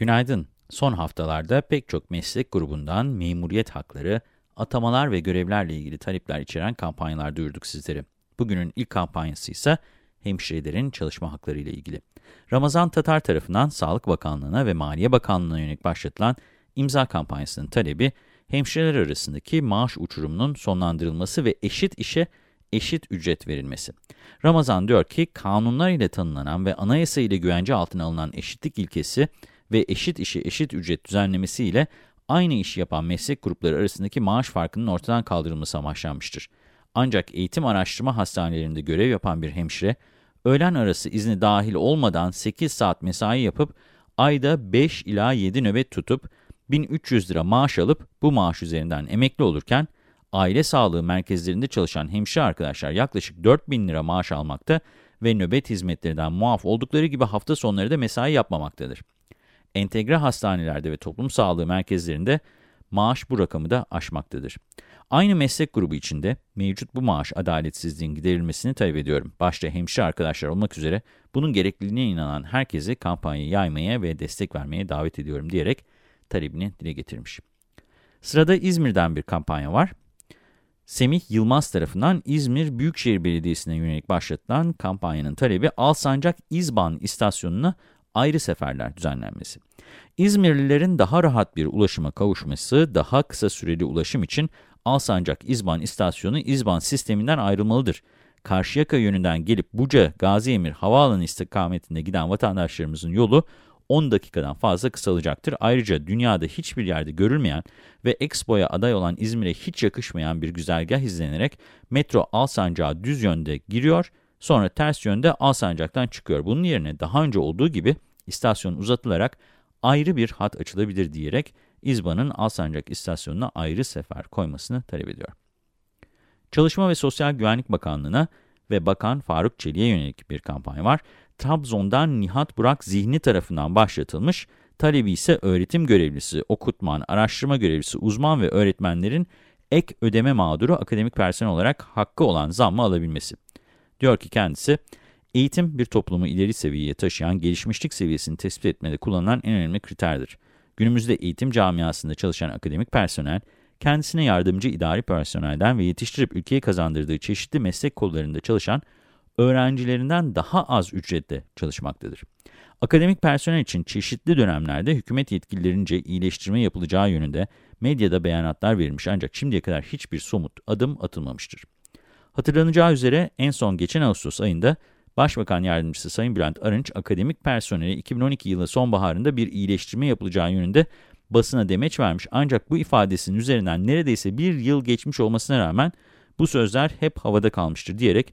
Günaydın. Son haftalarda pek çok meslek grubundan memuriyet hakları, atamalar ve görevlerle ilgili talepler içeren kampanyalar duyurduk sizlere. Bugünün ilk kampanyası ise hemşirelerin çalışma hakları ile ilgili. Ramazan Tatar tarafından Sağlık Bakanlığı'na ve Maliye Bakanlığı'na yönelik başlatılan imza kampanyasının talebi, hemşireler arasındaki maaş uçurumunun sonlandırılması ve eşit işe eşit ücret verilmesi. Ramazan diyor ki, kanunlar ile tanımlanan ve anayasa ile güvence altına alınan eşitlik ilkesi ve eşit işe eşit ücret düzenlemesi ile aynı işi yapan meslek grupları arasındaki maaş farkının ortadan kaldırılması amaçlanmıştır. Ancak eğitim araştırma hastanelerinde görev yapan bir hemşire, öğlen arası izni dahil olmadan 8 saat mesai yapıp, ayda 5 ila 7 nöbet tutup, 1300 lira maaş alıp bu maaş üzerinden emekli olurken, aile sağlığı merkezlerinde çalışan hemşire arkadaşlar yaklaşık 4000 lira maaş almakta ve nöbet hizmetlerinden muaf oldukları gibi hafta sonları da mesai yapmamaktadır. Entegre hastanelerde ve toplum sağlığı merkezlerinde maaş bu rakamı da aşmaktadır. Aynı meslek grubu içinde mevcut bu maaş adaletsizliğin giderilmesini talep ediyorum. Başta hemşire arkadaşlar olmak üzere bunun gerekliliğine inanan herkesi kampanyayı yaymaya ve destek vermeye davet ediyorum diyerek talebini dile getirmiş. Sırada İzmir'den bir kampanya var. Semih Yılmaz tarafından İzmir Büyükşehir Belediyesi'ne yönelik başlatılan kampanyanın talebi Alsancak İzban istasyonuna ayrı seferler düzenlenmesi. İzmirlilerin daha rahat bir ulaşıma kavuşması, daha kısa süreli ulaşım için Alsancak İzban istasyonu İzban sisteminden ayrılmalıdır. Karşıyaka yönünden gelip Buca, Gaziemir havaalanı istikametinde giden vatandaşlarımızın yolu 10 dakikadan fazla kısalacaktır. Ayrıca dünyada hiçbir yerde görülmeyen ve Expo'ya aday olan İzmir'e hiç yakışmayan bir güzergah izlenerek metro Alsancak'a düz yönde giriyor, sonra ters yönde Alsancak'tan çıkıyor. Bunun yerine daha önce olduğu gibi istasyon uzatılarak ayrı bir hat açılabilir diyerek İzban'ın Alsancak istasyonuna ayrı sefer koymasını talep ediyor. Çalışma ve Sosyal Güvenlik Bakanlığı'na ve Bakan Faruk Çelik'e yönelik bir kampanya var. Trabzon'dan Nihat Burak Zihni tarafından başlatılmış, talebi ise öğretim görevlisi, okutman, araştırma görevlisi, uzman ve öğretmenlerin ek ödeme mağduru akademik personel olarak hakkı olan zammı alabilmesi. Diyor ki kendisi, eğitim bir toplumu ileri seviyeye taşıyan gelişmişlik seviyesini tespit etmede kullanılan en önemli kriterdir. Günümüzde eğitim camiasında çalışan akademik personel, kendisine yardımcı idari personelden ve yetiştirip ülkeye kazandırdığı çeşitli meslek kollarında çalışan öğrencilerinden daha az ücretle çalışmaktadır. Akademik personel için çeşitli dönemlerde hükümet yetkililerince iyileştirme yapılacağı yönünde medyada beyanatlar verilmiş ancak şimdiye kadar hiçbir somut adım atılmamıştır. Hatırlanacağı üzere en son geçen Ağustos ayında Başbakan Yardımcısı Sayın Bülent Arınç, akademik personeli 2012 yılı sonbaharında bir iyileştirme yapılacağı yönünde basına demeç vermiş. Ancak bu ifadesinin üzerinden neredeyse bir yıl geçmiş olmasına rağmen bu sözler hep havada kalmıştır diyerek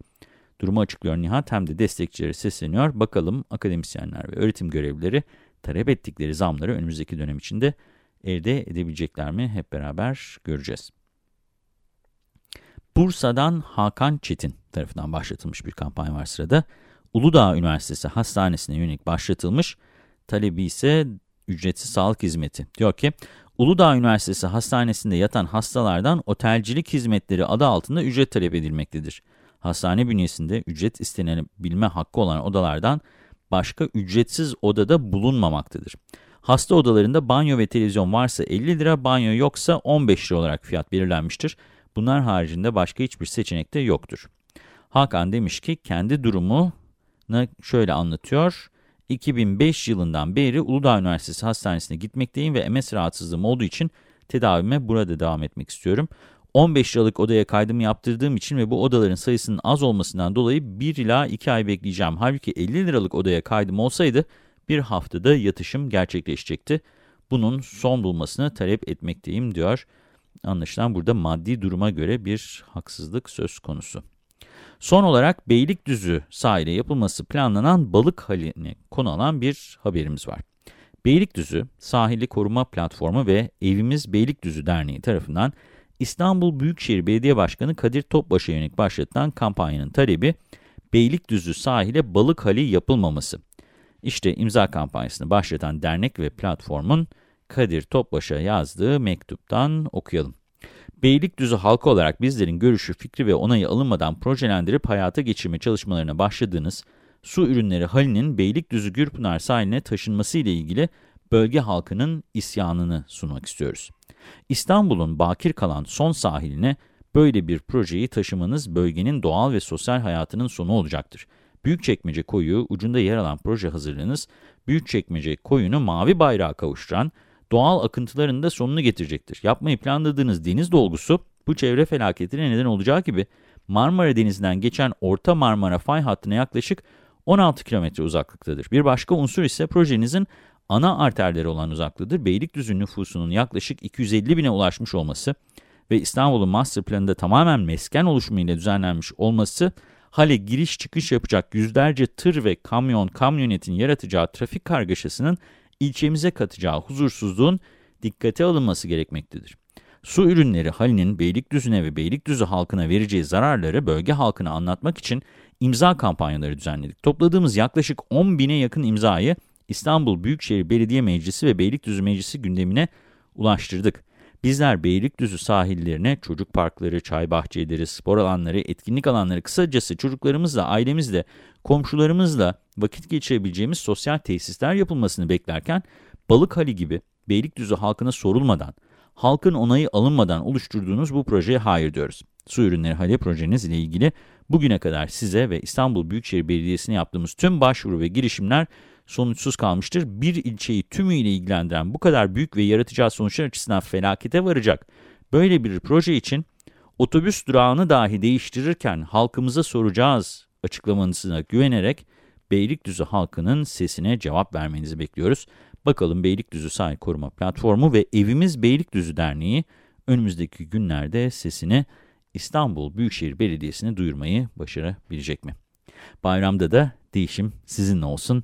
durumu açıklıyor Nihat hem de destekçileri sesleniyor. Bakalım akademisyenler ve öğretim görevlileri talep ettikleri zamları önümüzdeki dönem içinde elde edebilecekler mi hep beraber göreceğiz. Bursa'dan Hakan Çetin tarafından başlatılmış bir kampanya var sırada. Uludağ Üniversitesi Hastanesi'ne yönelik başlatılmış, talebi ise ücretsiz sağlık hizmeti. Diyor ki, Uludağ Üniversitesi Hastanesi'nde yatan hastalardan otelcilik hizmetleri adı altında ücret talep edilmektedir. Hastane bünyesinde ücret istenebilme hakkı olan odalardan başka ücretsiz odada bulunmamaktadır. Hasta odalarında banyo ve televizyon varsa 50 lira, banyo yoksa 15 lira olarak fiyat belirlenmiştir. Bunlar haricinde başka hiçbir seçenek de yoktur. Hakan demiş ki kendi durumunu şöyle anlatıyor. 2005 yılından beri Uludağ Üniversitesi Hastanesi'ne gitmekteyim ve MS rahatsızlığım olduğu için tedavime burada devam etmek istiyorum. 15 liralık odaya kaydımı yaptırdığım için ve bu odaların sayısının az olmasından dolayı 1 ila 2 ay bekleyeceğim. Halbuki 50 liralık odaya kaydım olsaydı bir haftada yatışım gerçekleşecekti. Bunun son bulmasını talep etmekteyim diyor. Anlaşılan burada maddi duruma göre bir haksızlık söz konusu. Son olarak Beylikdüzü sahile yapılması planlanan balık haline konu alan bir haberimiz var. Beylikdüzü Sahili Koruma Platformu ve Evimiz Beylikdüzü Derneği tarafından İstanbul Büyükşehir Belediye Başkanı Kadir Topbaş'a yönelik başlatılan kampanyanın talebi Beylikdüzü sahile balık hali yapılmaması. İşte imza kampanyasını başlatan dernek ve platformun Kadir Topbaş'a yazdığı mektuptan okuyalım. Beylikdüzü halkı olarak bizlerin görüşü, fikri ve onayı alınmadan projelendirip hayata geçirme çalışmalarına başladığınız su ürünleri halinin Beylikdüzü Gürpınar sahiline taşınması ile ilgili bölge halkının isyanını sunmak istiyoruz. İstanbul'un bakir kalan son sahiline böyle bir projeyi taşımanız bölgenin doğal ve sosyal hayatının sonu olacaktır. Büyükçekmece koyu ucunda yer alan proje hazırlığınız, Büyükçekmece koyunu mavi bayrağa kavuşturan, doğal akıntıların da sonunu getirecektir. Yapmayı planladığınız deniz dolgusu bu çevre felaketine neden olacağı gibi Marmara Denizi'nden geçen Orta Marmara fay hattına yaklaşık 16 kilometre uzaklıktadır. Bir başka unsur ise projenizin ana arterleri olan uzaklığıdır. Beylikdüzü nüfusunun yaklaşık 250 bine ulaşmış olması ve İstanbul'un master planında tamamen mesken oluşumu ile düzenlenmiş olması, hale giriş çıkış yapacak yüzlerce tır ve kamyon, kamyonetin yaratacağı trafik kargaşasının ilçemize katacağı huzursuzluğun dikkate alınması gerekmektedir. Su ürünleri halinin Beylikdüzü'ne ve Beylikdüzü halkına vereceği zararları bölge halkına anlatmak için imza kampanyaları düzenledik. Topladığımız yaklaşık 10 bine yakın imzayı İstanbul Büyükşehir Belediye Meclisi ve Beylikdüzü Meclisi gündemine ulaştırdık. Bizler Beylikdüzü sahillerine çocuk parkları, çay bahçeleri, spor alanları, etkinlik alanları, kısacası çocuklarımızla, ailemizle, komşularımızla vakit geçirebileceğimiz sosyal tesisler yapılmasını beklerken, Balık Hali gibi Beylikdüzü halkına sorulmadan, halkın onayı alınmadan oluşturduğunuz bu projeye hayır diyoruz. Su ürünleri hali projeniz ilgili bugüne kadar size ve İstanbul Büyükşehir Belediyesi'ne yaptığımız tüm başvuru ve girişimler sonuçsuz kalmıştır. Bir ilçeyi tümüyle ilgilendiren bu kadar büyük ve yaratacağı sonuçlar açısından felakete varacak böyle bir proje için otobüs durağını dahi değiştirirken halkımıza soracağız açıklamanızına güvenerek Beylikdüzü halkının sesine cevap vermenizi bekliyoruz. Bakalım Beylikdüzü Sahil Koruma Platformu ve Evimiz Beylikdüzü Derneği önümüzdeki günlerde sesini İstanbul Büyükşehir Belediyesi'ne duyurmayı başarabilecek mi? Bayramda da değişim sizinle olsun.